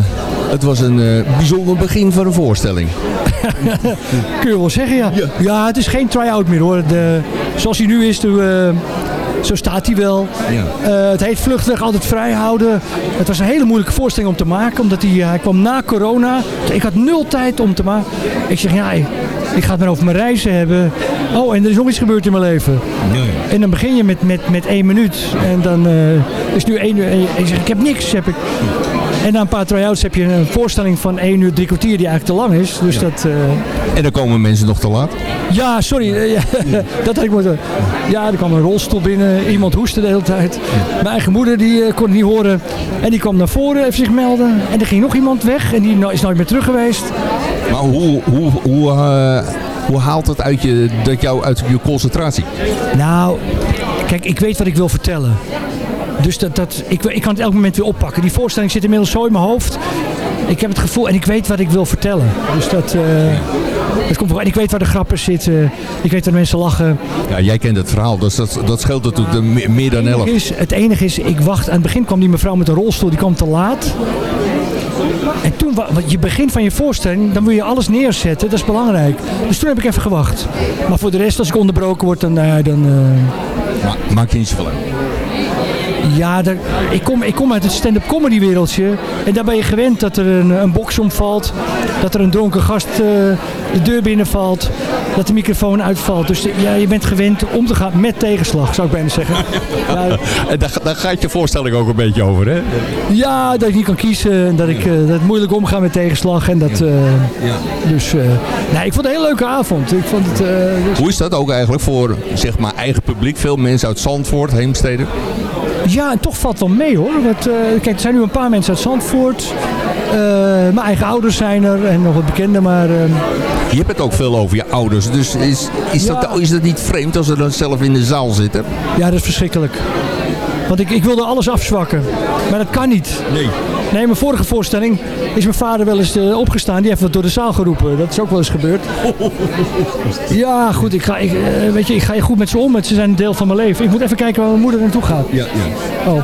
het was een bijzonder begin van een voorstelling. Kun je wel zeggen, ja. Ja, ja het is geen try-out meer hoor. De, zoals hij nu is, de, zo staat hij wel. Ja. Uh, het heet Vluchtweg altijd vrijhouden. Het was een hele moeilijke voorstelling om te maken. Omdat hij, hij kwam na corona. Ik had nul tijd om te maken. Ik zeg, ja, ik, ga het maar over mijn reizen hebben. Oh, en er is nog iets gebeurd in mijn leven. En dan begin je met, met, met één minuut. En dan uh, is nu één uur. En ik zeg, ik heb niks. Heb ik. En na een paar try-outs heb je een voorstelling van 1 uur, drie kwartier die eigenlijk te lang is. Dus dat... eh, En dan komen mensen nog te laat. ja, sorry. ja, dat had ik moeten... Ja, er kwam een rolstoel binnen. Iemand hoestte de hele tijd. Mijn eigen moeder die eh, kon het niet horen. En die kwam naar voren, even zich melden. En er ging nog iemand weg. En die is nooit meer terug geweest. Maar hoe, hoe, hoe, eh, hoe haalt het uit je, dat jou uit je concentratie? Nou, kijk, ik weet wat ik wil vertellen. Dus dat, dat, ik, ik kan het elk moment weer oppakken. Die voorstelling zit inmiddels zo in mijn hoofd. Ik heb het gevoel en ik weet wat ik wil vertellen. Dus dat, eh, dat komt wel. En ik weet waar de grappen zitten. Ik weet dat mensen lachen. Ja, jij kent het verhaal, dus dat, dat scheelt natuurlijk de, meer dan elf. is, het enige is, ik wacht. Aan het begin kwam die mevrouw met een rolstoel, die kwam te laat. En toen, wa- want je begin van je voorstelling, dan wil je alles neerzetten. Dat is belangrijk. Dus toen heb ik even gewacht. Maar voor de rest, als ik onderbroken word, dan... eh, dan eh, Ma maakt je niet zoveel uit. Ja, daar, ik, kom, ik kom uit het stand-up comedy wereldje. En daar ben je gewend dat er een, een box omvalt. Dat er een dronken gast eh, de deur binnenvalt. Dat de microfoon uitvalt. Dus ja, je bent gewend om te gaan met tegenslag, zou ik bijna zeggen. Ja, En daar, daar gaat je voorstelling ook een beetje over, hè? Ja, dat ik niet kan kiezen. en Dat ik eh, dat het moeilijk omga met tegenslag. En dat, eh, Dus eh, nee, ik vond het een hele leuke avond. Ik vond het, eh, dus- Hoe is dat ook eigenlijk voor zeg maar, eigen publiek? Veel mensen uit Zandvoort, Heemstede. Ja, en toch valt wel mee hoor. Eh, kijk, er zijn nu een paar mensen uit Zandvoort. Eh, mijn eigen ouders zijn er en nog wat bekenden. Maar eh, Je hebt het ook veel over je ouders. Dus is, is, dat, is dat niet vreemd als ze dan zelf in de zaal zitten? ja, dat is verschrikkelijk. Want ik, ik wilde alles afzwakken. Maar dat kan niet. Nee. Nee, mijn vorige voorstelling is mijn vader wel eens eh, opgestaan. Die heeft wat door de zaal geroepen. Dat is ook wel eens gebeurd. Ja, goed. Ik ga, ik, eh, weet je, ik ga je goed met ze om. Ze zijn een deel van mijn leven. Ik moet even kijken waar mijn moeder naartoe gaat. Ja, ja. Oh.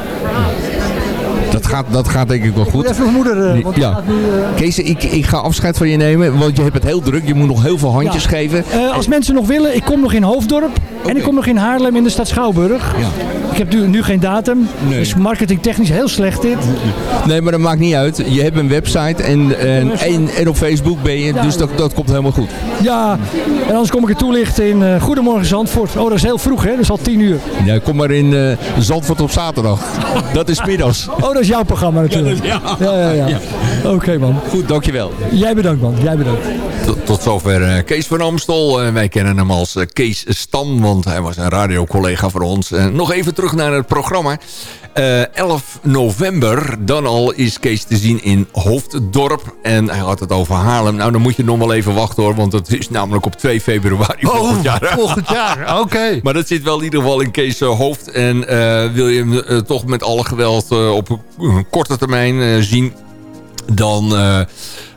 Dat gaat, dat gaat denk ik wel goed. Even mijn moeder. eh, want Ja. gaat nu, eh, Kees, ik, ik ga afscheid van je nemen, want je hebt het heel druk. Je moet nog heel veel handjes Ja. geven. Eh, als mensen nog willen, ik kom nog in Hoofddorp. En ik kom nog in Haarlem in de stad Schouwburg. Ik heb nu, nu geen datum. Nee. Dus marketingtechnisch heel slecht dit. Nee, maar dat maakt niet uit. Je hebt een website en, en, en, en op Facebook ben je, dus dat, dat komt helemaal goed. Ja, en anders kom ik het toelichten in Goedemorgen Zandvoort. Oh, dat is heel vroeg hè, dat is al tien uur. Ja, kom maar in Zandvoort op zaterdag. Dat is middags. Oh, dat is jouw programma natuurlijk. Ja, ja, ja. ja. Oké man. Goed, dankjewel. Jij bedankt man, jij bedankt. Tot, zover eh, Kees van Amstel. Eh, wij kennen hem als eh, Kees Stam, want hij was een radiocollega voor ons. Nog even terug naar het programma. Eh, 11 november, dan al is Kees te zien in Hoofddorp. En hij had het over Haarlem. Nou, dan moet je nog wel even wachten hoor, want het is namelijk op 2 februari volgend jaar. Oh, volgend jaar, oké. Maar dat zit wel in ieder geval in Kees hoofd. En wil je hem toch met alle geweld op een korte termijn zien... dan,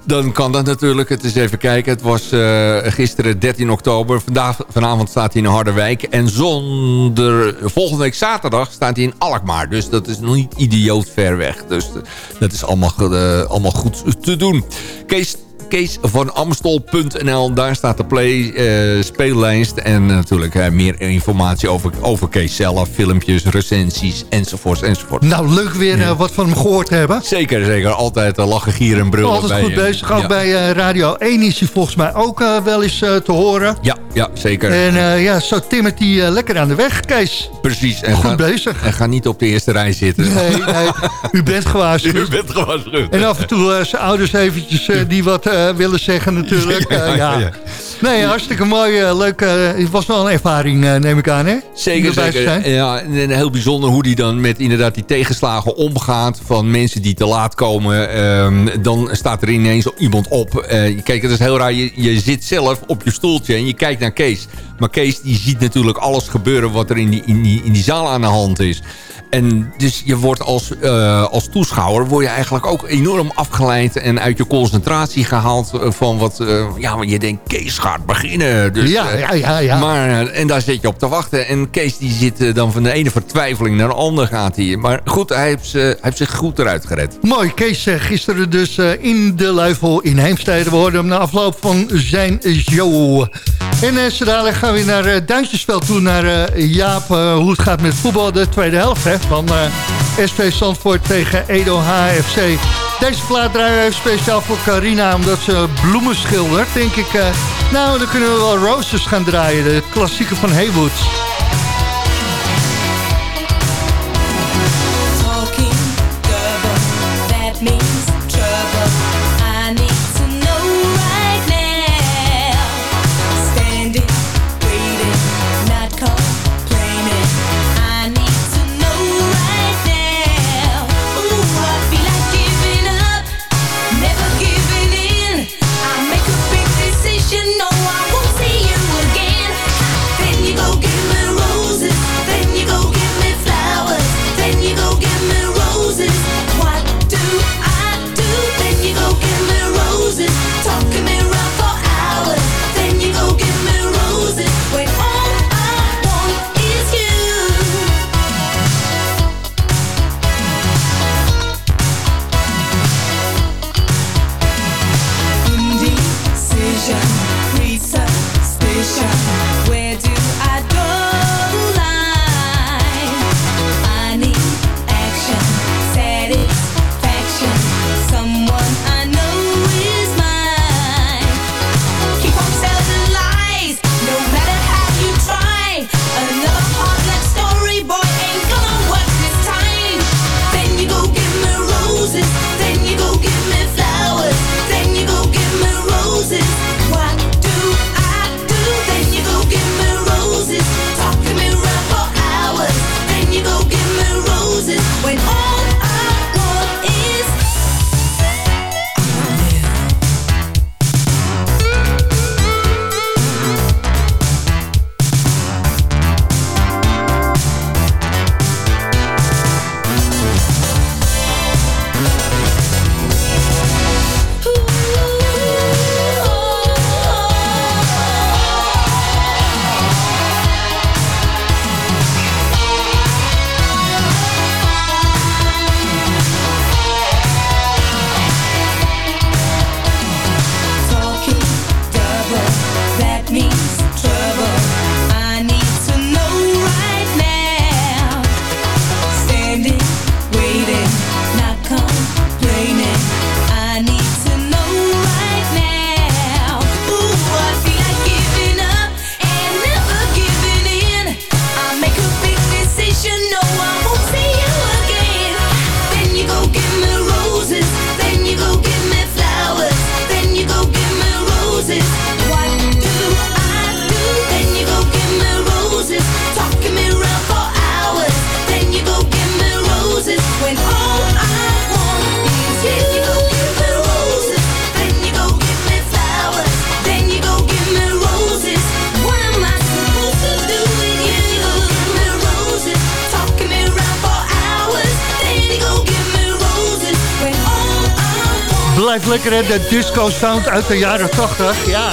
dan kan dat natuurlijk. Het is even kijken. Het was eh, gisteren 13 oktober. Vandaag, vanavond staat hij in Harderwijk. En zonder, volgende week zaterdag staat hij in Alkmaar. Dus dat is nog niet idioot ver weg. Dus eh, dat is allemaal, eh, allemaal goed te doen. Kees Kees van Amstel.nl. Daar staat de play eh, speellijst. En natuurlijk eh, meer informatie over, over Kees zelf. Filmpjes, recensies enzovoort enzovoort. Nou, leuk weer eh, wat van hem gehoord te hebben. Zeker, zeker. Altijd uh, lachen, gieren en brullen. Altijd bij, goed eh, bezig. Ook ja. bij eh, Radio 1 is hij volgens mij ook eh, wel eens eh, te horen. Ja, ja zeker. En eh, ja, zo timmert hij eh, lekker aan de weg, Kees. Precies. En Goed ga, bezig. En ga niet op de eerste rij zitten. Nee, nee, u bent gewaarschuwd. U bent gewaarschuwd. En af en toe eh, zijn ouders eventjes eh, die wat eh, willen zeggen natuurlijk. Ja, Eh, ja, ja. Nee, hartstikke mooi. eh, leuk. eh, het was wel een ervaring, eh, neem ik aan, hè? Zeker. Ja, en heel bijzonder hoe die dan met inderdaad die tegenslagen omgaat. Van mensen die te laat komen. Ehm, dan staat er ineens iemand op. Eh, kijk, het is heel raar. Je, je zit zelf op je stoeltje en je kijkt naar Kees. Maar Kees die ziet natuurlijk alles gebeuren wat er in die, in die, in die zaal aan de hand is. En dus je wordt als, eh, als toeschouwer word je eigenlijk ook enorm afgeleid en uit je concentratie gehaald eh, van wat, eh, ja, maar je denkt Kees gaat beginnen. Dus, Ja, ja, ja, ja. Maar, en daar zit je op te wachten. En Kees die zit dan van de ene vertwijfeling naar de andere gaat hij. Maar goed, hij heeft, hij heeft zich goed eruit gered. Mooi, Kees gisteren dus in de Luifel in Heemstede. We hoorden hem na afloop van zijn show. En uh, gaan we naar uh, Duintjesveld toe, naar eh, Jaap. eh, hoe het gaat met voetbal, de tweede helft hè, van eh SV Zandvoort tegen Edo HFC. Deze plaat draaien we speciaal voor Carina, omdat ze bloemen schildert. Denk ik, eh, nou dan kunnen we wel Roses gaan draaien, de klassieker van Haywoods. Blijft lekker, hè? De disco sound uit de jaren 80. Ja.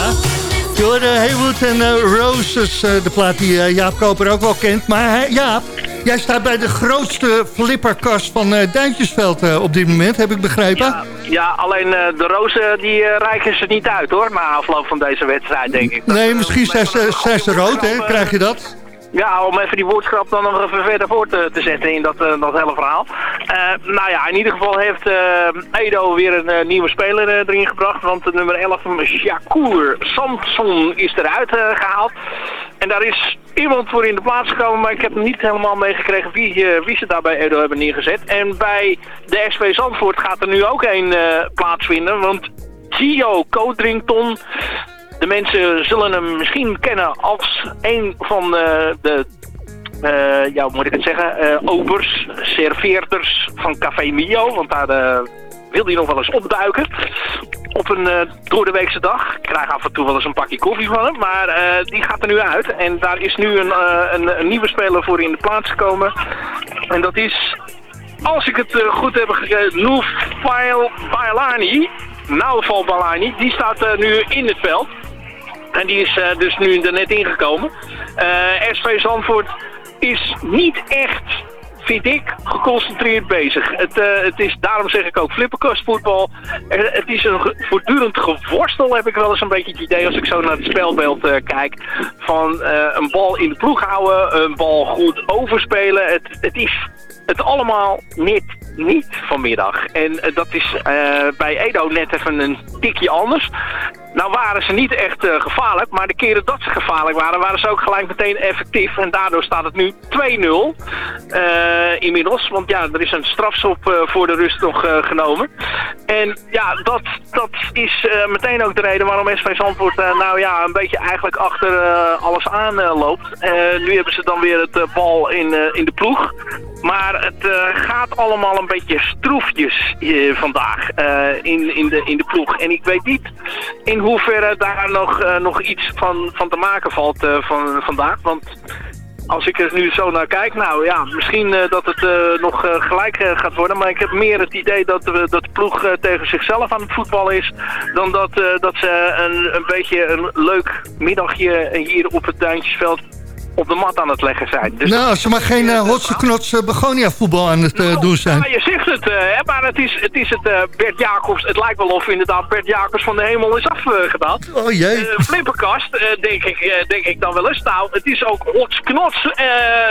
Je hoorde Haywood en uh, Roses, uh, de plaat die uh, Jaap Koper ook wel kent. Maar Jaap, jij staat bij de grootste flipperkast van Duintjesveld op dit moment, heb ik begrepen. Ja, ja alleen de rozen die reiken ze niet uit hoor, na afloop van deze wedstrijd denk ik. Nee, misschien zijn ze rood, hè? Krijg je dat? Ja, om even die woordschap dan nog even verder voor te, te zetten in dat, uh, dat hele verhaal. Uh, nou ja, in ieder geval heeft Edo weer een nieuwe speler erin gebracht. Want de nummer 11, Shakur Samson, is eruit gehaald. En daar is iemand voor in de plaats gekomen, maar ik heb niet helemaal meegekregen wie, wie ze daar bij Edo hebben neergezet. En bij de SP Zandvoort gaat er nu ook een plaatsvinden, want Gio Codrington de mensen zullen hem misschien kennen als een van uh, de, uh, ja, hoe moet ik het zeggen, uh, obers, serveerders van Café Mio. Want daar wil hij nog wel eens opduiken. Op een uh, door de weekse dag. Ik krijg af en toe wel eens een pakje koffie van hem. Maar die gaat er nu uit. En daar is nu een, een, nieuwe speler voor in de plaats gekomen. En dat is, als ik het goed heb gegeven, Nouf Bailani. Naufal Balani. Die staat nu in het veld. En die is uh, dus nu er net ingekomen. Eh, SV Zandvoort is niet echt vind ik, geconcentreerd bezig. Het, uh, het is, daarom zeg ik ook flipperkastvoetbal. Het is een voortdurend geworstel, heb ik wel eens een beetje het idee als ik zo naar het spelbeeld kijk. Van een bal in de ploeg houden, een bal goed overspelen. Het, het is het allemaal net niet vanmiddag. En dat is bij Edo net even een tikje anders. Nou waren ze niet echt uh, gevaarlijk, maar de keren dat ze gevaarlijk waren, waren ze ook gelijk meteen effectief. En daardoor staat het nu 2-0 uh, eh, inmiddels. Want ja, er is een strafschop uh, voor de rust nog genomen. En ja, dat, dat is meteen ook de reden waarom SV Zandvoort nou ja, een beetje eigenlijk achter alles aan loopt. nu hebben ze dan weer het bal in, in de ploeg. Maar het gaat allemaal een beetje stroefjes vandaag in, in, de, in de ploeg. En ik weet niet in hoeverre daar nog, uh, nog iets van, van te maken valt uh, van, vandaag. Want als ik er nu zo naar kijk, nou ja, misschien uh, dat het nog gelijk gaat worden. Maar ik heb meer het idee dat, we, dat de ploeg tegen zichzelf aan het voetballen is. Dan dat, dat ze een, een beetje een leuk middagje hier op het Duintjesveld op de mat aan het leggen zijn. Dus nou, als ze maar geen uh, hotse knots uh, begonia voetbal aan het uh, nou, doen zijn. Ja, je zegt het, hè, maar het is het, is het Bert Jacobs. Het lijkt wel of inderdaad Bert Jacobs van de hemel is afgedaan. oh jee. flipperkast, denk, ik, denk ik dan wel eens. Nou, het is ook hots knots.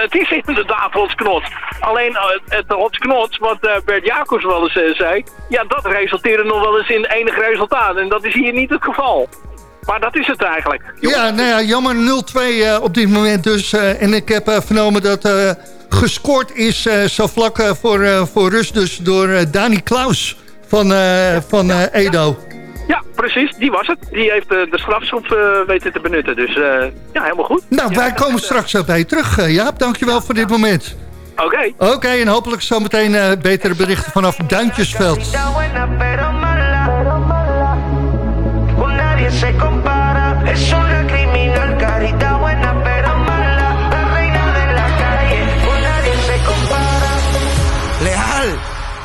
het is inderdaad hots knots. Alleen het hots knots, wat Bert Jacobs wel eens zei, ja, dat resulteerde nog wel eens in enig resultaat. En dat is hier niet het geval. Maar dat is het eigenlijk. Ja, nou ja, jammer 0-2 uh, op dit moment dus. Uh, en ik heb uh, vernomen dat uh, gescoord is zo vlak voor, voor rust dus door Dani Klaus van, van Edo. Ja, precies. Die was het. Die heeft de strafschop weten te benutten. Dus ja, helemaal goed. Nou, wij komen straks bij je terug, Jaap. Dankjewel voor dit moment. Oké. Okay. Oké, okay, en hopelijk zometeen betere berichten vanaf Duintjesveld.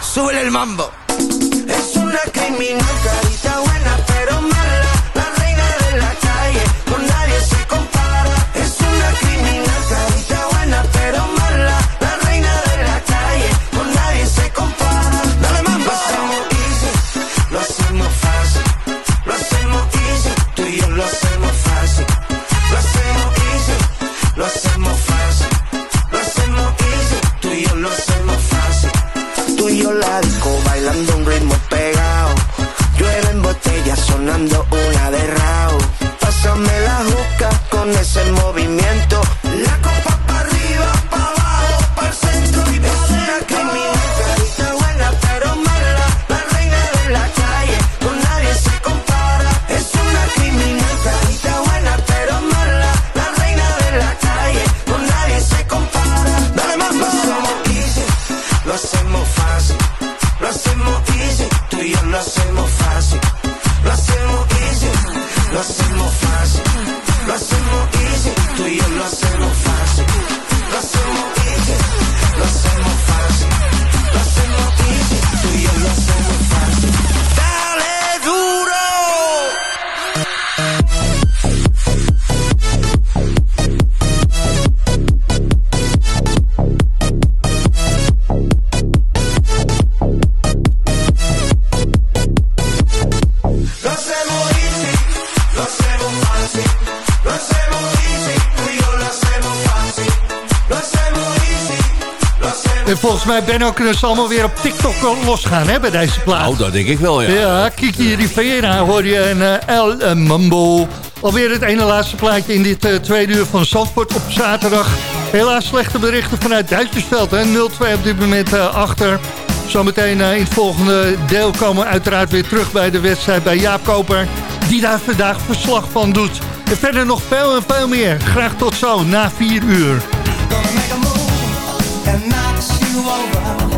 Sube el mambo. Es una criminal, I'm the only lo hacemos fácil. Lo hacemos mij, Benno, kunnen ze allemaal weer op TikTok losgaan hè, bij deze plaat. Nou, dat denk ik wel, ja. Ja, Kiki Rivera hoor je en uh, El Mambo. Alweer het ene laatste plaatje in dit uh, tweede uur van Zandvoort op zaterdag. Helaas slechte berichten vanuit Duitsersveld. 0-2 op dit moment uh, achter. Zometeen in het volgende deel komen we uiteraard weer terug bij de wedstrijd bij Jaap Koper. Die daar vandaag verslag van doet. En verder nog veel en veel meer. Graag tot zo, na 4 uur. you around.